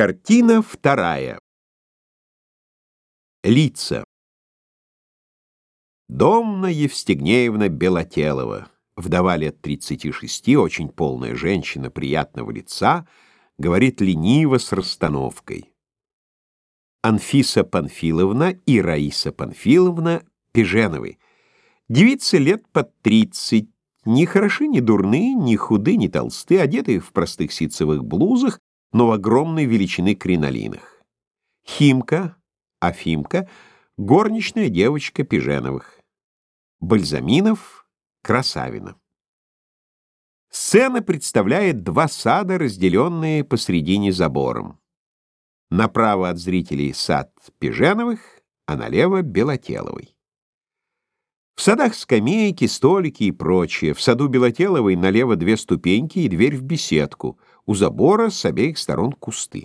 Картина вторая. Лица. Домна Евстигнеевна Белотелова, вдова лет 36, очень полная женщина приятного лица, говорит лениво с расстановкой. Анфиса Панфиловна и Раиса Панфиловна Пеженовы. Девицы лет под 30, ни хороши, ни дурны, ни худы, ни толсты, одетые в простых ситцевых блузах, но огромной величины кринолинах. Химка, Афимка, горничная девочка Пиженовых. Бальзаминов, Красавина. Сцена представляет два сада, разделенные посредине забором. Направо от зрителей сад Пиженовых, а налево — Белотеловой. В садах скамейки, столики и прочее. В саду Белотеловой налево две ступеньки и дверь в беседку. У забора с обеих сторон кусты.